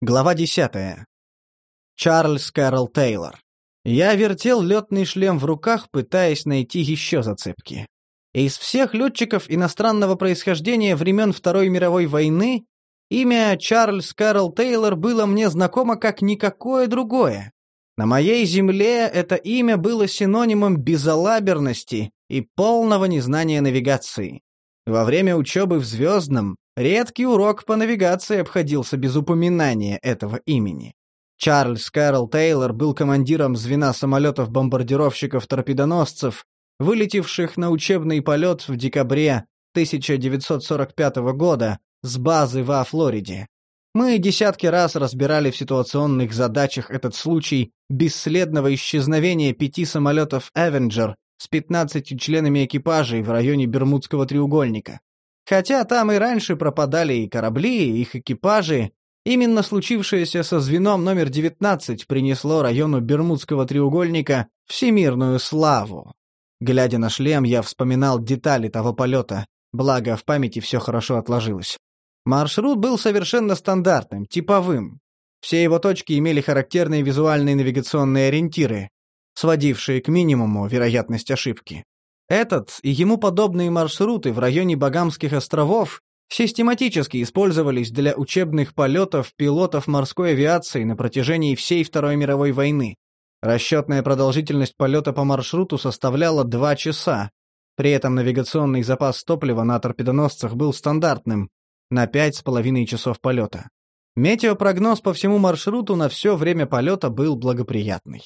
Глава 10. Чарльз Кэрролл Тейлор. Я вертел летный шлем в руках, пытаясь найти еще зацепки. Из всех летчиков иностранного происхождения времен Второй мировой войны имя Чарльз Кэрролл Тейлор было мне знакомо как никакое другое. На моей земле это имя было синонимом безалаберности и полного незнания навигации. Во время учебы в Звездном редкий урок по навигации обходился без упоминания этого имени. Чарльз Кэрролл Тейлор был командиром звена самолетов-бомбардировщиков-торпедоносцев, вылетевших на учебный полет в декабре 1945 года с базы во Флориде. Мы десятки раз разбирали в ситуационных задачах этот случай бесследного исчезновения пяти самолетов «Эвенджер» с 15 членами экипажей в районе Бермудского треугольника. Хотя там и раньше пропадали и корабли, и их экипажи, именно случившееся со звеном номер 19 принесло району Бермудского треугольника всемирную славу. Глядя на шлем, я вспоминал детали того полета, благо в памяти все хорошо отложилось. Маршрут был совершенно стандартным, типовым. Все его точки имели характерные визуальные навигационные ориентиры, сводившие к минимуму вероятность ошибки. Этот и ему подобные маршруты в районе Багамских островов систематически использовались для учебных полетов пилотов морской авиации на протяжении всей Второй мировой войны. Расчетная продолжительность полета по маршруту составляла 2 часа. При этом навигационный запас топлива на торпедоносцах был стандартным – на 5,5 часов полета. Метеопрогноз по всему маршруту на все время полета был благоприятный.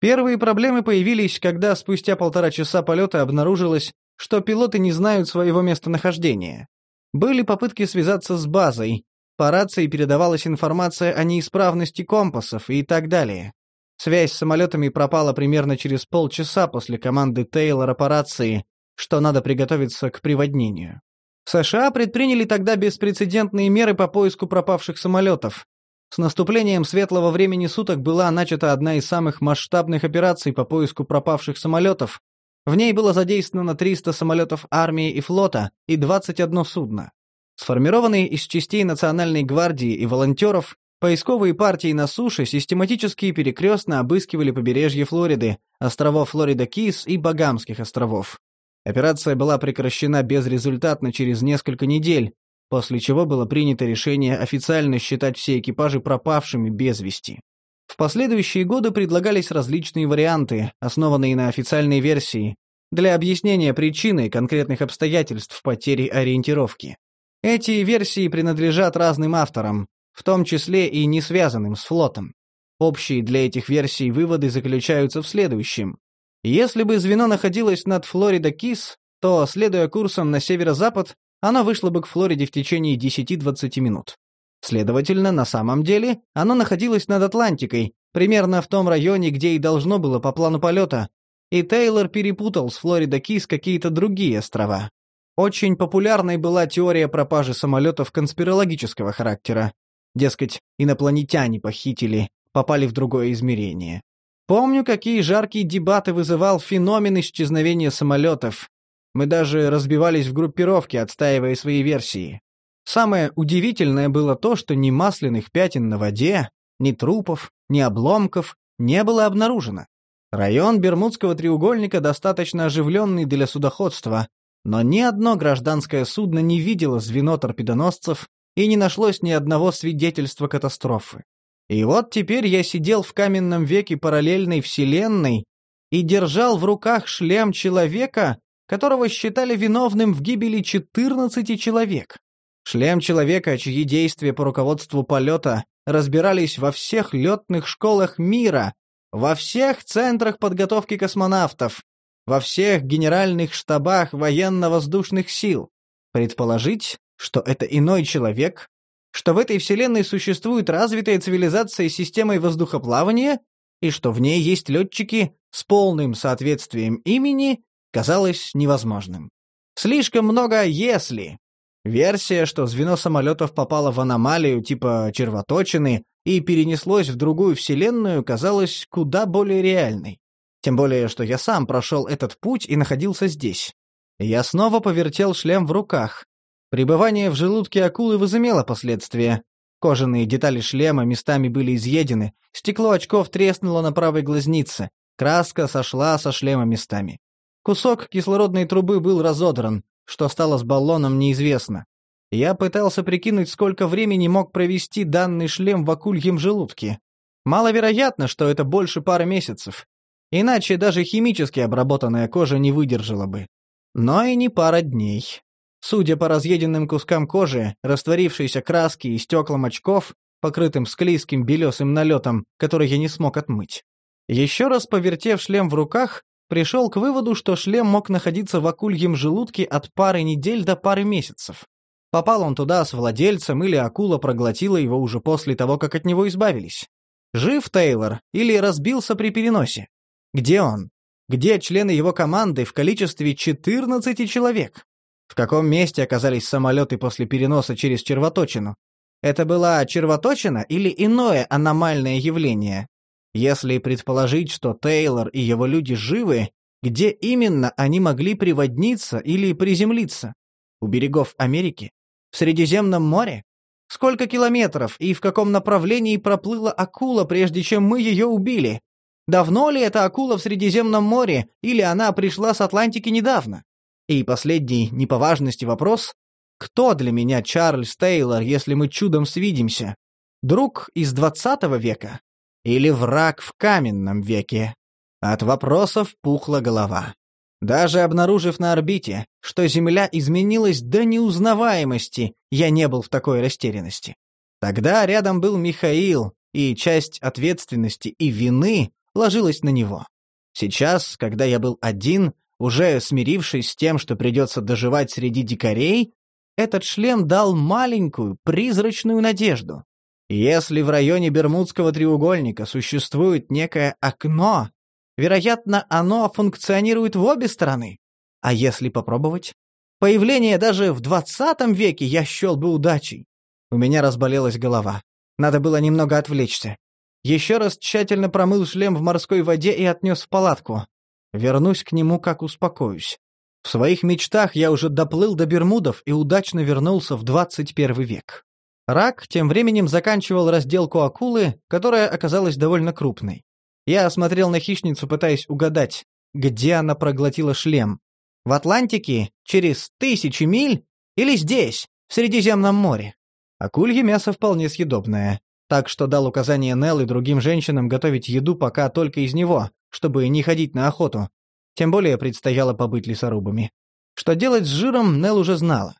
Первые проблемы появились, когда спустя полтора часа полета обнаружилось, что пилоты не знают своего местонахождения. Были попытки связаться с базой, по рации передавалась информация о неисправности компасов и так далее. Связь с самолетами пропала примерно через полчаса после команды Тейлора по рации, что надо приготовиться к приводнению. США предприняли тогда беспрецедентные меры по поиску пропавших самолетов, с наступлением светлого времени суток была начата одна из самых масштабных операций по поиску пропавших самолетов. В ней было задействовано 300 самолетов армии и флота и 21 судно. Сформированные из частей Национальной гвардии и волонтеров, поисковые партии на суше систематически и перекрестно обыскивали побережье Флориды, островов Флорида-Кис и Багамских островов. Операция была прекращена безрезультатно через несколько недель, после чего было принято решение официально считать все экипажи пропавшими без вести. В последующие годы предлагались различные варианты, основанные на официальной версии, для объяснения причины конкретных обстоятельств потери ориентировки. Эти версии принадлежат разным авторам, в том числе и не связанным с флотом. Общие для этих версий выводы заключаются в следующем. Если бы звено находилось над Флорида-Кис, то, следуя курсом на северо-запад, оно вышло бы к Флориде в течение 10-20 минут. Следовательно, на самом деле, оно находилось над Атлантикой, примерно в том районе, где и должно было по плану полета, и Тейлор перепутал с Флорида-Кис какие-то другие острова. Очень популярной была теория пропажи самолетов конспирологического характера. Дескать, инопланетяне похитили, попали в другое измерение. Помню, какие жаркие дебаты вызывал феномен исчезновения самолетов, мы даже разбивались в группировке, отстаивая свои версии. Самое удивительное было то, что ни масляных пятен на воде, ни трупов, ни обломков не было обнаружено. Район Бермудского треугольника достаточно оживленный для судоходства, но ни одно гражданское судно не видело звено торпедоносцев и не нашлось ни одного свидетельства катастрофы. И вот теперь я сидел в каменном веке параллельной вселенной и держал в руках шлем человека, которого считали виновным в гибели 14 человек. Шлем человека, чьи действия по руководству полета разбирались во всех летных школах мира, во всех центрах подготовки космонавтов, во всех генеральных штабах военно-воздушных сил. Предположить, что это иной человек, что в этой вселенной существует развитая цивилизация с системой воздухоплавания и что в ней есть летчики с полным соответствием имени казалось невозможным. Слишком много «если». Версия, что звено самолетов попало в аномалию типа червоточины и перенеслось в другую вселенную, казалась куда более реальной. Тем более, что я сам прошел этот путь и находился здесь. Я снова повертел шлем в руках. Пребывание в желудке акулы возымело последствия. Кожаные детали шлема местами были изъедены, стекло очков треснуло на правой глазнице, краска сошла со шлема местами. Кусок кислородной трубы был разодран, что стало с баллоном неизвестно. Я пытался прикинуть, сколько времени мог провести данный шлем в акульем желудке. Маловероятно, что это больше пары месяцев. Иначе даже химически обработанная кожа не выдержала бы. Но и не пара дней. Судя по разъеденным кускам кожи, растворившейся краски и стеклам очков, покрытым склизким белесым налетом, который я не смог отмыть. Еще раз повертев шлем в руках, пришел к выводу, что шлем мог находиться в акульем желудке от пары недель до пары месяцев. Попал он туда с владельцем или акула проглотила его уже после того, как от него избавились. Жив Тейлор или разбился при переносе? Где он? Где члены его команды в количестве 14 человек? В каком месте оказались самолеты после переноса через червоточину? Это была червоточина или иное аномальное явление? Если предположить, что Тейлор и его люди живы, где именно они могли приводниться или приземлиться? У берегов Америки? В Средиземном море? Сколько километров и в каком направлении проплыла акула, прежде чем мы ее убили? Давно ли эта акула в Средиземном море, или она пришла с Атлантики недавно? И последний, не по важности вопрос. Кто для меня Чарльз Тейлор, если мы чудом свидимся? Друг из двадцатого века? Или враг в каменном веке? От вопросов пухла голова. Даже обнаружив на орбите, что Земля изменилась до неузнаваемости, я не был в такой растерянности. Тогда рядом был Михаил, и часть ответственности и вины ложилась на него. Сейчас, когда я был один, уже смирившись с тем, что придется доживать среди дикарей, этот шлем дал маленькую, призрачную надежду. Если в районе Бермудского треугольника существует некое окно, вероятно, оно функционирует в обе стороны. А если попробовать? Появление даже в 20 веке я счел бы удачей. У меня разболелась голова. Надо было немного отвлечься. Еще раз тщательно промыл шлем в морской воде и отнес в палатку. Вернусь к нему, как успокоюсь. В своих мечтах я уже доплыл до Бермудов и удачно вернулся в 21 век. Рак тем временем заканчивал разделку акулы, которая оказалась довольно крупной. Я осмотрел на хищницу, пытаясь угадать, где она проглотила шлем. В Атлантике, через тысячи миль, или здесь, в Средиземном море. Акулье мясо вполне съедобное, так что дал указание Нелл и другим женщинам готовить еду пока только из него, чтобы не ходить на охоту. Тем более предстояло побыть лесорубами. Что делать с жиром, Нел уже знала.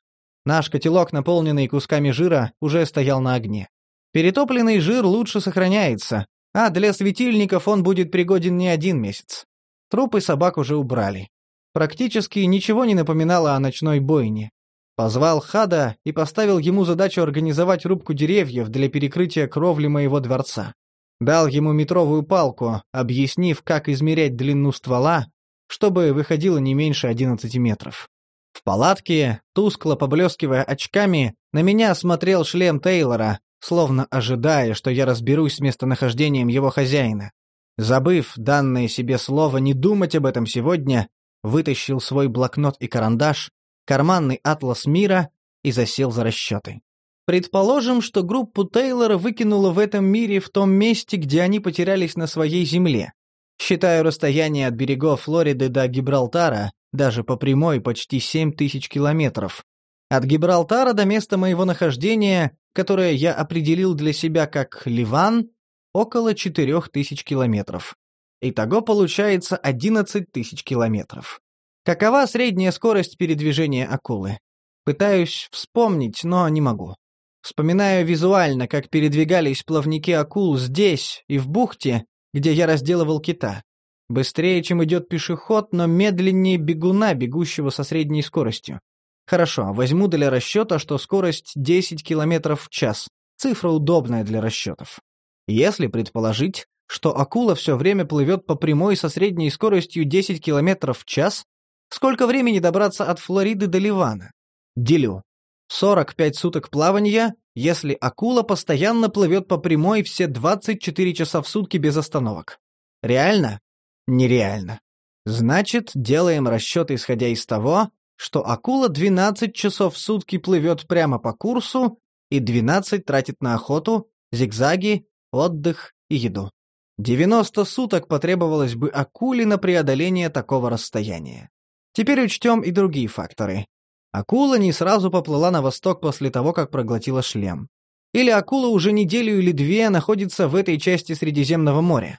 Наш котелок, наполненный кусками жира, уже стоял на огне. Перетопленный жир лучше сохраняется, а для светильников он будет пригоден не один месяц. Трупы собак уже убрали. Практически ничего не напоминало о ночной бойне. Позвал Хада и поставил ему задачу организовать рубку деревьев для перекрытия кровли моего дворца. Дал ему метровую палку, объяснив, как измерять длину ствола, чтобы выходило не меньше 11 метров. В палатке, тускло поблескивая очками, на меня смотрел шлем Тейлора, словно ожидая, что я разберусь с местонахождением его хозяина. Забыв данное себе слово не думать об этом сегодня, вытащил свой блокнот и карандаш, карманный атлас мира и засел за расчеты. Предположим, что группу Тейлора выкинуло в этом мире в том месте, где они потерялись на своей земле. Считаю расстояние от берегов Флориды до Гибралтара, даже по прямой почти 7 тысяч километров. От Гибралтара до места моего нахождения, которое я определил для себя как Ливан, около 4 тысяч километров. Итого получается 11 тысяч километров. Какова средняя скорость передвижения акулы? Пытаюсь вспомнить, но не могу. Вспоминаю визуально, как передвигались плавники акул здесь и в бухте, где я разделывал кита. Быстрее, чем идет пешеход, но медленнее бегуна, бегущего со средней скоростью. Хорошо, возьму для расчета, что скорость 10 км в час. Цифра удобная для расчетов. Если предположить, что акула все время плывет по прямой со средней скоростью 10 км в час, сколько времени добраться от Флориды до Ливана? Делю. 45 суток плавания, если акула постоянно плывет по прямой все 24 часа в сутки без остановок. Реально? Нереально. Значит, делаем расчет, исходя из того, что акула 12 часов в сутки плывет прямо по курсу и 12 тратит на охоту, зигзаги, отдых и еду. 90 суток потребовалось бы акуле на преодоление такого расстояния. Теперь учтем и другие факторы. Акула не сразу поплыла на восток после того, как проглотила шлем. Или акула уже неделю или две находится в этой части Средиземного моря.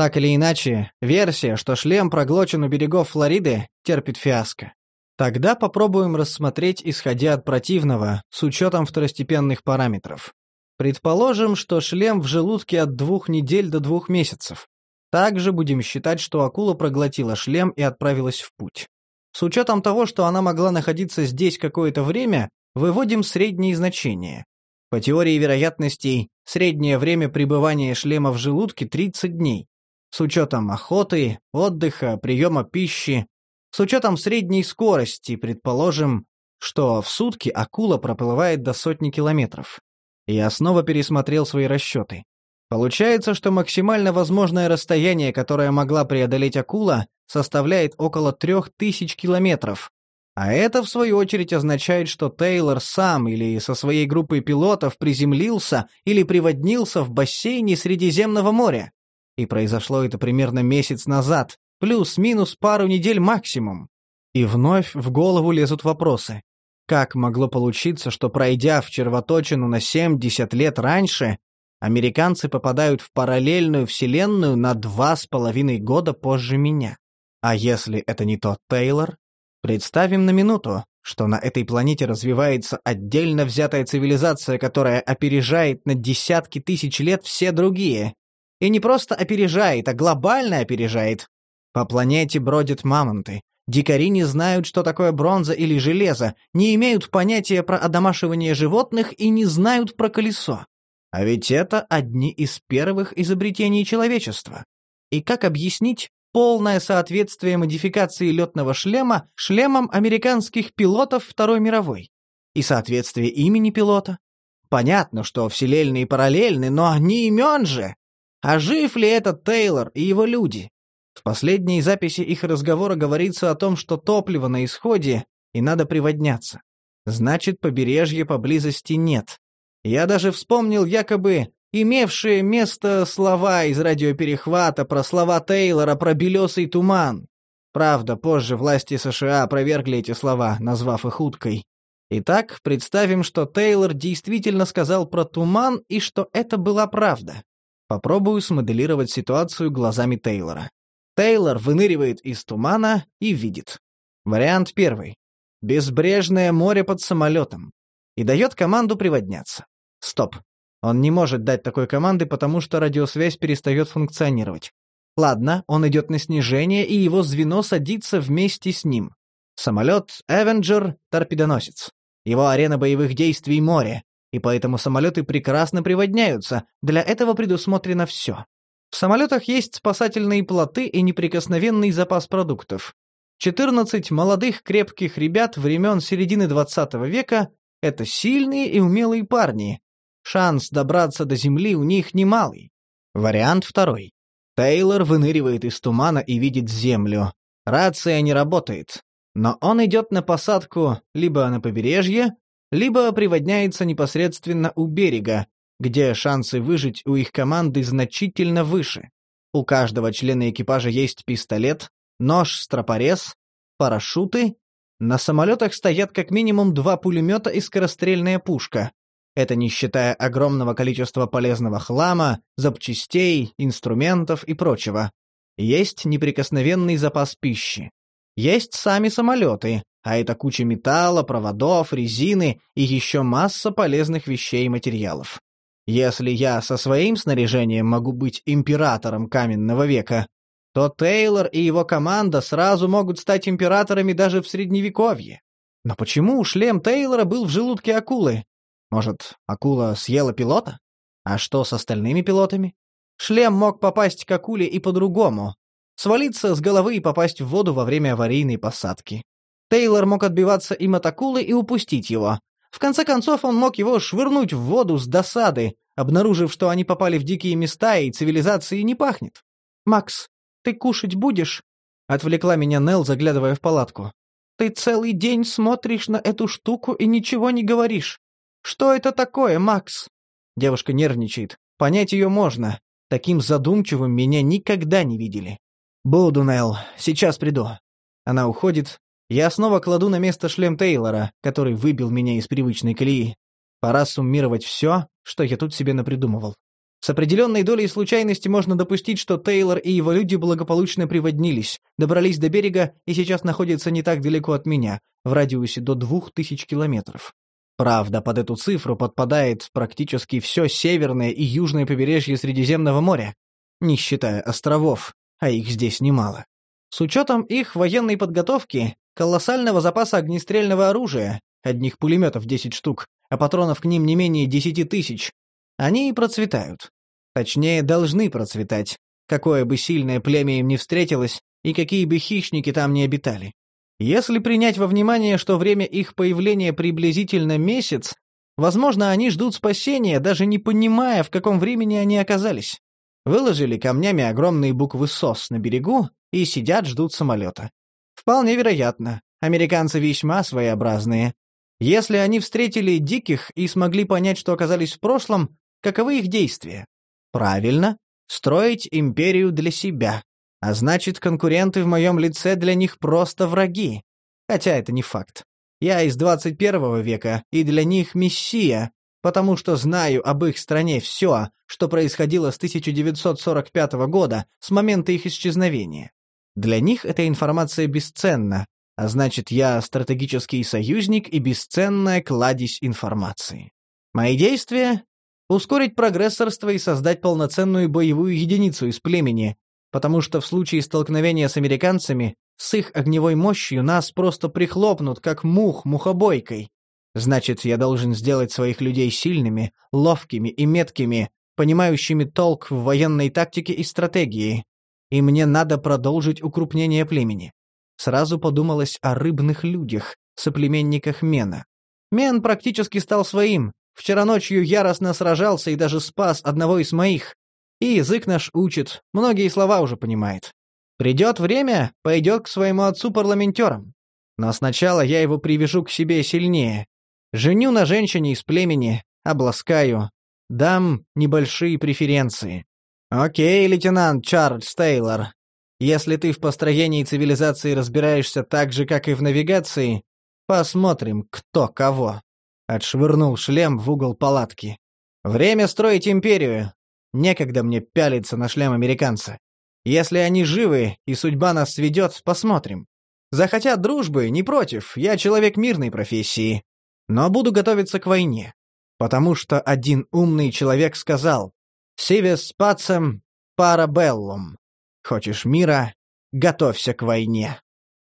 Так или иначе, версия, что шлем проглочен у берегов Флориды, терпит фиаско. Тогда попробуем рассмотреть, исходя от противного, с учетом второстепенных параметров. Предположим, что шлем в желудке от двух недель до двух месяцев. Также будем считать, что акула проглотила шлем и отправилась в путь. С учетом того, что она могла находиться здесь какое-то время, выводим средние значения. По теории вероятностей, среднее время пребывания шлема в желудке 30 дней. С учетом охоты, отдыха, приема пищи, с учетом средней скорости, предположим, что в сутки акула проплывает до сотни километров. Я снова пересмотрел свои расчеты. Получается, что максимально возможное расстояние, которое могла преодолеть акула, составляет около трех тысяч километров. А это, в свою очередь, означает, что Тейлор сам или со своей группой пилотов приземлился или приводнился в бассейне Средиземного моря. И произошло это примерно месяц назад, плюс-минус пару недель максимум. И вновь в голову лезут вопросы. Как могло получиться, что пройдя в червоточину на 70 лет раньше, американцы попадают в параллельную вселенную на два с половиной года позже меня? А если это не тот Тейлор? Представим на минуту, что на этой планете развивается отдельно взятая цивилизация, которая опережает на десятки тысяч лет все другие. И не просто опережает, а глобально опережает. По планете бродят мамонты, Дикари не знают, что такое бронза или железо, не имеют понятия про одомашивание животных и не знают про колесо. А ведь это одни из первых изобретений человечества. И как объяснить полное соответствие модификации летного шлема шлемам американских пилотов Второй мировой? И соответствие имени пилота? Понятно, что вселенные параллельны, но не имен же! А жив ли этот Тейлор и его люди? В последней записи их разговора говорится о том, что топливо на исходе, и надо приводняться. Значит, побережья поблизости нет. Я даже вспомнил якобы имевшие место слова из радиоперехвата про слова Тейлора про белесый туман. Правда, позже власти США опровергли эти слова, назвав их уткой. Итак, представим, что Тейлор действительно сказал про туман и что это была правда. Попробую смоделировать ситуацию глазами Тейлора. Тейлор выныривает из тумана и видит. Вариант первый. Безбрежное море под самолетом. И дает команду приводняться. Стоп. Он не может дать такой команды, потому что радиосвязь перестает функционировать. Ладно, он идет на снижение, и его звено садится вместе с ним. Самолет «Эвенджер» — торпедоносец. Его арена боевых действий — море, и поэтому самолеты прекрасно приводняются, для этого предусмотрено все. В самолетах есть спасательные плоты и неприкосновенный запас продуктов. 14 молодых крепких ребят времен середины 20 века — это сильные и умелые парни. Шанс добраться до земли у них немалый. Вариант второй. Тейлор выныривает из тумана и видит землю. Рация не работает. Но он идет на посадку либо на побережье, либо приводняется непосредственно у берега, где шансы выжить у их команды значительно выше. У каждого члена экипажа есть пистолет, нож-стропорез, парашюты. На самолетах стоят как минимум два пулемета и скорострельная пушка. Это не считая огромного количества полезного хлама, запчастей, инструментов и прочего. Есть неприкосновенный запас пищи. Есть сами самолеты, а это куча металла, проводов, резины и еще масса полезных вещей и материалов. Если я со своим снаряжением могу быть императором каменного века, то Тейлор и его команда сразу могут стать императорами даже в Средневековье. Но почему шлем Тейлора был в желудке акулы? Может, акула съела пилота? А что с остальными пилотами? Шлем мог попасть к акуле и по-другому. Свалиться с головы и попасть в воду во время аварийной посадки. Тейлор мог отбиваться им от акулы и упустить его, в конце концов, он мог его швырнуть в воду с досады, обнаружив, что они попали в дикие места и цивилизации не пахнет. «Макс, ты кушать будешь?» — отвлекла меня Нел, заглядывая в палатку. «Ты целый день смотришь на эту штуку и ничего не говоришь. «Что это такое, Макс?» Девушка нервничает. Понять ее можно. Таким задумчивым меня никогда не видели. «Буду, Нелл. Сейчас приду». Она уходит. Я снова кладу на место шлем Тейлора, который выбил меня из привычной колеи. Пора суммировать все, что я тут себе напридумывал. С определенной долей случайности можно допустить, что Тейлор и его люди благополучно приводнились, добрались до берега и сейчас находятся не так далеко от меня, в радиусе до двух тысяч километров. Правда, под эту цифру подпадает практически все северное и южное побережье Средиземного моря, не считая островов, а их здесь немало. С учетом их военной подготовки, колоссального запаса огнестрельного оружия, одних пулеметов 10 штук, а патронов к ним не менее 10 тысяч, они и процветают. Точнее, должны процветать, какое бы сильное племя им ни встретилось и какие бы хищники там ни обитали. Если принять во внимание, что время их появления приблизительно месяц, возможно, они ждут спасения, даже не понимая, в каком времени они оказались. Выложили камнями огромные буквы «СОС» на берегу и сидят, ждут самолета. Вполне вероятно. Американцы весьма своеобразные. Если они встретили диких и смогли понять, что оказались в прошлом, Каковы их действия? Правильно, строить империю для себя. А значит, конкуренты в моем лице для них просто враги. Хотя это не факт. Я из 21 века, и для них мессия, потому что знаю об их стране все, что происходило с 1945 года, с момента их исчезновения. Для них эта информация бесценна, а значит, я стратегический союзник и бесценная кладезь информации. Мои действия ускорить прогрессорство и создать полноценную боевую единицу из племени, потому что в случае столкновения с американцами с их огневой мощью нас просто прихлопнут, как мух мухобойкой. Значит, я должен сделать своих людей сильными, ловкими и меткими, понимающими толк в военной тактике и стратегии. И мне надо продолжить укрупнение племени. Сразу подумалось о рыбных людях, соплеменниках Мена. Мен практически стал своим, Вчера ночью яростно сражался и даже спас одного из моих. И язык наш учит, многие слова уже понимает. Придет время, пойдет к своему отцу-парламентерам. Но сначала я его привяжу к себе сильнее. Женю на женщине из племени, обласкаю, дам небольшие преференции. Окей, лейтенант Чарльз Тейлор. Если ты в построении цивилизации разбираешься так же, как и в навигации, посмотрим, кто кого. Отшвырнул шлем в угол палатки. «Время строить империю. Некогда мне пялиться на шлем американца. Если они живы и судьба нас сведет, посмотрим. Захотят дружбы, не против, я человек мирной профессии. Но буду готовиться к войне. Потому что один умный человек сказал «Сивес пацем парабеллум». Хочешь мира — готовься к войне.